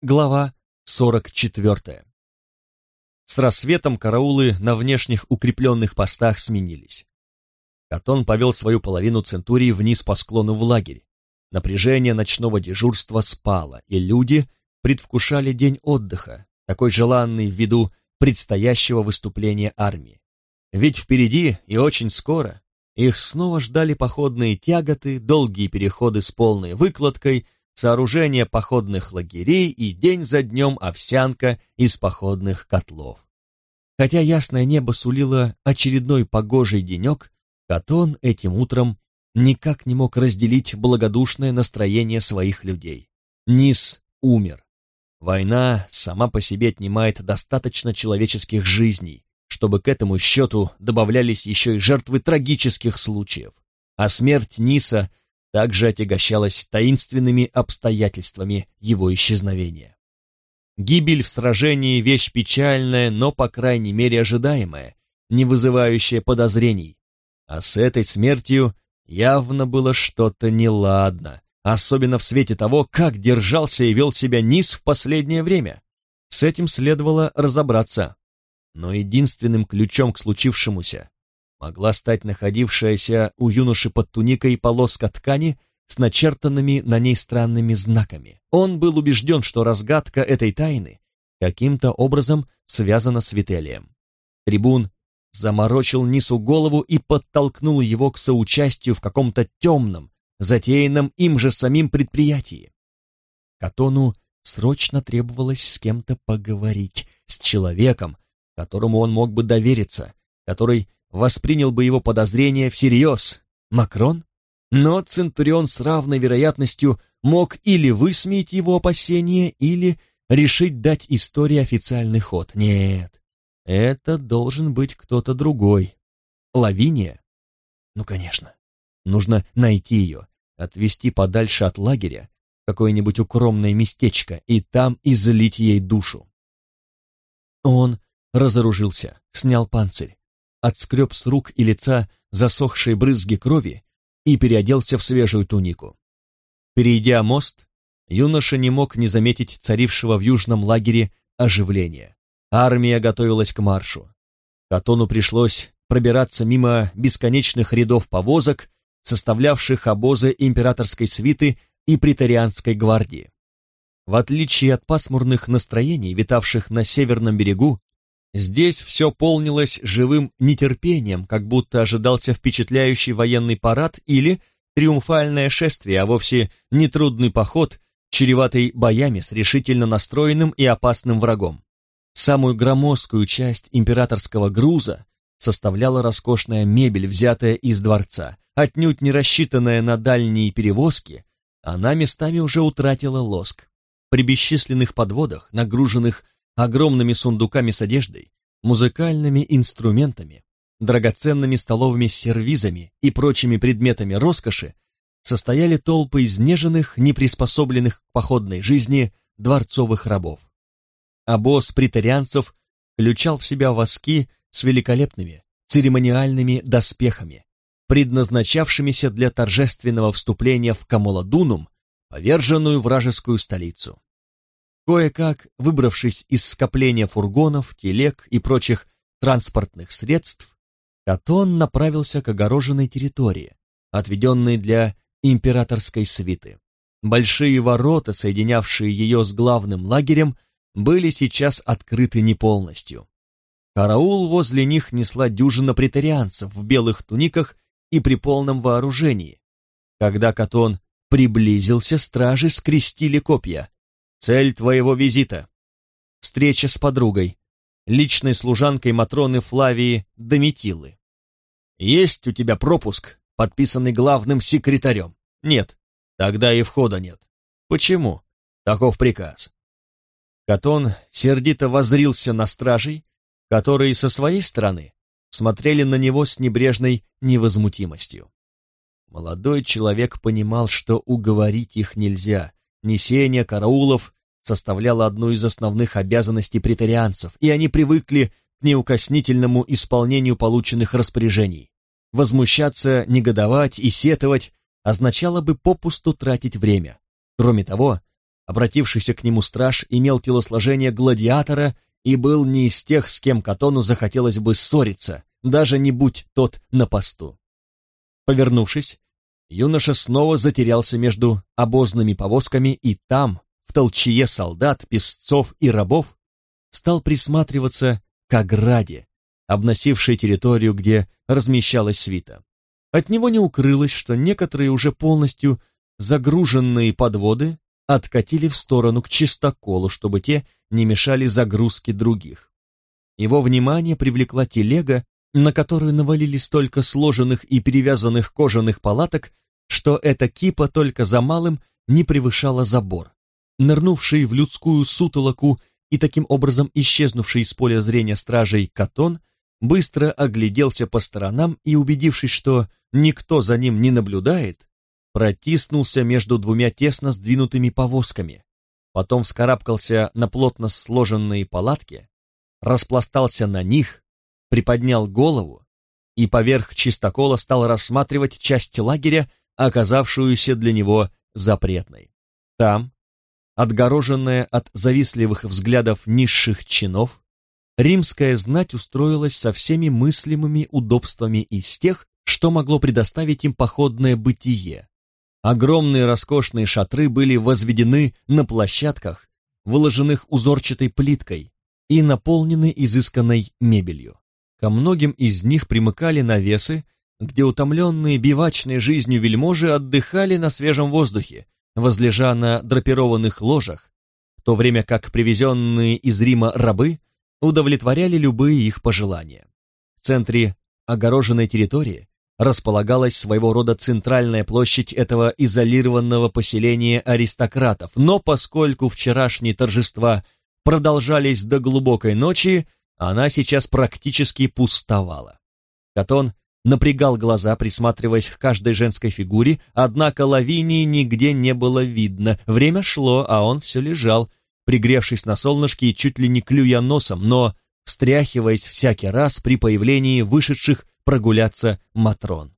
Глава 44. С рассветом караулы на внешних укрепленных постах сменились. Катон повел свою половину центурии вниз по склону в лагерь. Напряжение ночного дежурства спало, и люди предвкушали день отдыха, такой желанный ввиду предстоящего выступления армии. Ведь впереди и очень скоро их снова ждали походные тяготы, долгие переходы с полной выкладкой – сооружение походных лагерей и день за днем овсянка из походных котлов. Хотя ясное небо сулило очередной погожий денек, Катон этим утром никак не мог разделить благодушное настроение своих людей. Низ умер. Война сама по себе отнимает достаточно человеческих жизней, чтобы к этому счету добавлялись еще и жертвы трагических случаев. А смерть Ниса также отягощалась таинственными обстоятельствами его исчезновения. Гибель в сражении — вещь печальная, но, по крайней мере, ожидаемая, не вызывающая подозрений. А с этой смертью явно было что-то неладно, особенно в свете того, как держался и вел себя Низ в последнее время. С этим следовало разобраться. Но единственным ключом к случившемуся могла стать находившаяся у юноши под туникой полоска ткани с начертанными на ней странными знаками. Он был убежден, что разгадка этой тайны каким-то образом связана с Вителием. Трибун заморочил Нису голову и подтолкнул его к соучастию в каком-то темном, затеянном им же самим предприятии. Катону срочно требовалось с кем-то поговорить, с человеком, которому он мог бы довериться, который воспринял бы его подозрения всерьез. Макрон? Но Центурион с равной вероятностью мог или высмеять его опасения, или решить дать истории официальный ход. Нет, это должен быть кто-то другой. Лавиния? Ну, конечно. Нужно найти ее, отвезти подальше от лагеря, какое-нибудь укромное местечко, и там излить ей душу. Он разоружился, снял панцирь, отскреб с рук и лица засохшие брызги крови и переоделся в свежую тунику. Перейдя мост, юноша не мог не заметить царившего в южном лагере оживления. Армия готовилась к маршу. Катону пришлось пробираться мимо бесконечных рядов повозок, составлявших обозы императорской свиты и претарианской гвардии. В отличие от пасмурных настроений, витавших на северном берегу, Здесь все полнилось живым нетерпением, как будто ожидался впечатляющий военный парад или триумфальное шествие, а вовсе не трудный поход, чреватый боями с решительно настроенным и опасным врагом. Самую громоздкую часть императорского груза составляла роскошная мебель, взятая из дворца, отнюдь не рассчитанная на дальние перевозки, она местами уже утратила лоск. При бесчисленных подводах, нагруженных огромными сундуками с одеждой, музыкальными инструментами, драгоценными столовыми сервизами и прочими предметами роскоши, состояли толпы изнеженных, неприспособленных к походной жизни дворцовых рабов. Босс притарианцев включал в себя воски с великолепными церемониальными доспехами, предназначавшимися для торжественного вступления в Камоладунум, поверженную вражескую столицу. Кое-как, выбравшись из скопления фургонов, телег и прочих транспортных средств, Катон направился к огороженной территории, отведенной для императорской свиты. Большие ворота, соединявшие ее с главным лагерем, были сейчас открыты не полностью. Караул возле них несла дюжина претарианцев в белых туниках и при полном вооружении. Когда Катон приблизился, стражи скрестили копья. Цель твоего визита. Встреча с подругой, личной служанкой Матроны Флавии Дометилы. Есть у тебя пропуск, подписанный главным секретарем? Нет. Тогда и входа нет. Почему? Таков приказ. Катон сердито возрился на стражей, которые со своей стороны смотрели на него с небрежной невозмутимостью. Молодой человек понимал, что уговорить их нельзя, Несение караулов составляло одну из основных обязанностей претарианцев, и они привыкли к неукоснительному исполнению полученных распоряжений. Возмущаться, негодовать и сетовать означало бы попусту тратить время. Кроме того, Обратившийся к нему страж имел телосложение гладиатора и был не из тех, с кем Катону захотелось бы ссориться, даже не будь тот на посту. Повернувшись, юноша снова затерялся между обозными повозками и там, в толчье солдат, песцов и рабов, стал присматриваться к ограде, обносившей территорию, где размещалась свита. От него не укрылось, что некоторые уже полностью загруженные подводы откатили в сторону к чистоколу, чтобы те не мешали загрузке других. Его внимание привлекла телега, на которую навалили столько сложенных и перевязанных кожаных палаток, что эта кипа только за малым не превышала забор. Нырнувший в людскую сутолоку и таким образом исчезнувший из поля зрения стражей Катон быстро огляделся по сторонам и, убедившись, что никто за ним не наблюдает, протиснулся между двумя тесно сдвинутыми повозками, потом вскарабкался на плотно сложенные палатки, распластался на них, приподнял голову и поверх чистокола стал рассматривать часть лагеря, оказавшуюся для него запретной. Там, отгороженная от завистливых взглядов низших чинов, римская знать устроилась со всеми мыслимыми удобствами из тех, что могло предоставить им походное бытие. Огромные роскошные шатры были возведены на площадках, выложенных узорчатой плиткой и наполнены изысканной мебелью. Ко многим из них примыкали навесы, где утомленные бивачной жизнью вельможи отдыхали на свежем воздухе, возлежа на драпированных ложах, в то время как привезенные из Рима рабы удовлетворяли любые их пожелания. В центре огороженной территории располагалась своего рода центральная площадь этого изолированного поселения аристократов, но поскольку вчерашние торжества продолжались до глубокой ночи, она сейчас практически пустовала. Катон напрягал глаза, присматриваясь к каждой женской фигуре, однако Лавинии нигде не было видно. Время шло, а он все лежал, пригревшись на солнышке и чуть ли не клюя носом, но встряхиваясь всякий раз при появлении вышедших прогуляться Матрон.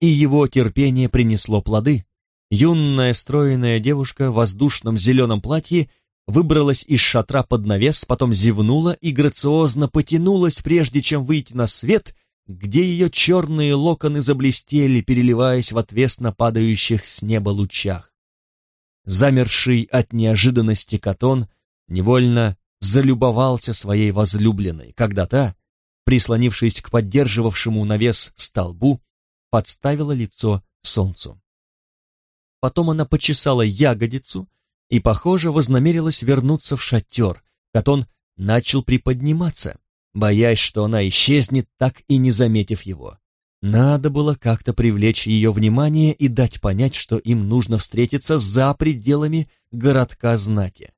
И его терпение принесло плоды. Юная стройная девушка в воздушном зеленом платье выбралась из шатра под навес, потом зевнула и грациозно потянулась, прежде чем выйти на свет, где ее черные локоны заблестели, переливаясь в отвесно падающих с неба лучах. Замерший от неожиданности Катон невольно залюбовался своей возлюбленной, когда та, прислонившись к поддерживавшему навес столбу, подставила лицо солнцу. Потом она почесала ягодицу и, похоже, вознамерилась вернуться в шатер. Катон начал приподниматься, боясь, что она исчезнет, так и не заметив его. Надо было как-то привлечь ее внимание и дать понять, что им нужно встретиться за пределами городка знати.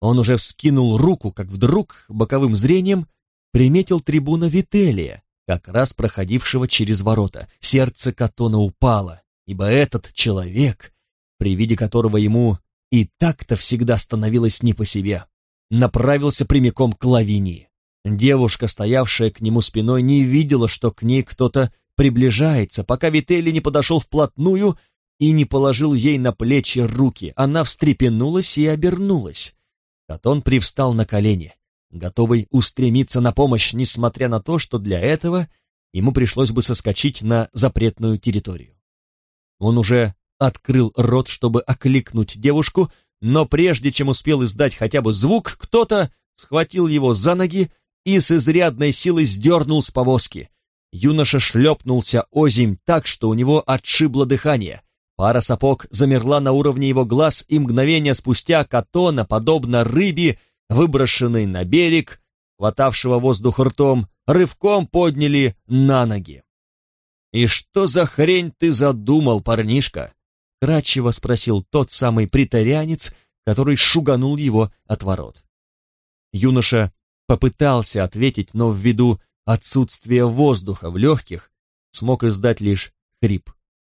Он уже вскинул руку, как вдруг боковым зрением приметил трибуна Вителия, как раз проходившего через ворота. Сердце Катона упало, ибо этот человек, при виде которого ему и так-то всегда становилось не по себе, направился прямиком к Лавинии. Девушка, стоявшая к нему спиной, не видела, что к ней кто-то приближается, пока Вителли не подошел вплотную и не положил ей на плечи руки. Она встрепенулась и обернулась. Катон привстал на колени готовый устремиться на помощь, несмотря на то, что для этого ему пришлось бы соскочить на запретную территорию. Он уже открыл рот, чтобы окликнуть девушку, но прежде чем успел издать хотя бы звук, кто-то схватил его за ноги и с изрядной силой сдернул с повозки. Юноша шлепнулся озимь так, что у него отшибло дыхание. Пара сапог замерла на уровне его глаз, и мгновение спустя Катона, подобно рыбе, выброшенный на берег, хватавшего воздух ртом, рывком подняли на ноги. «И что за хрень ты задумал, парнишка?» — кратчево спросил тот самый притарянец, который шуганул его от ворот. Юноша попытался ответить, но ввиду отсутствия воздуха в легких смог издать лишь хрип.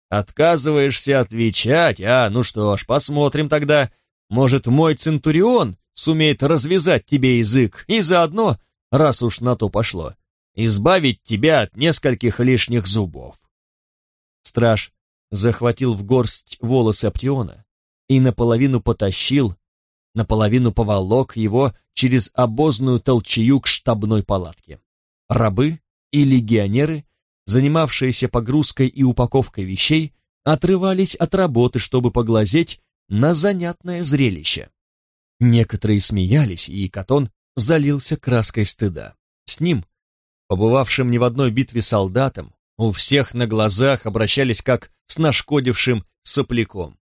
«Отказываешься отвечать? А, ну что ж, посмотрим тогда. Может, мой Центурион сумеет развязать тебе язык и заодно, раз уж на то пошло, избавить тебя от нескольких лишних зубов. Страж захватил в горсть волосы Аптиона, и наполовину потащил, наполовину поволок его через обозную толчею к штабной палатке. Рабы и легионеры, занимавшиеся погрузкой и упаковкой вещей, отрывались от работы, чтобы поглазеть на занятное зрелище. Некоторые смеялись, и Катон залился краской стыда. С ним, побывавшим не в одной битве солдатом, у всех на глазах обращались как с нашкодившим сопляком.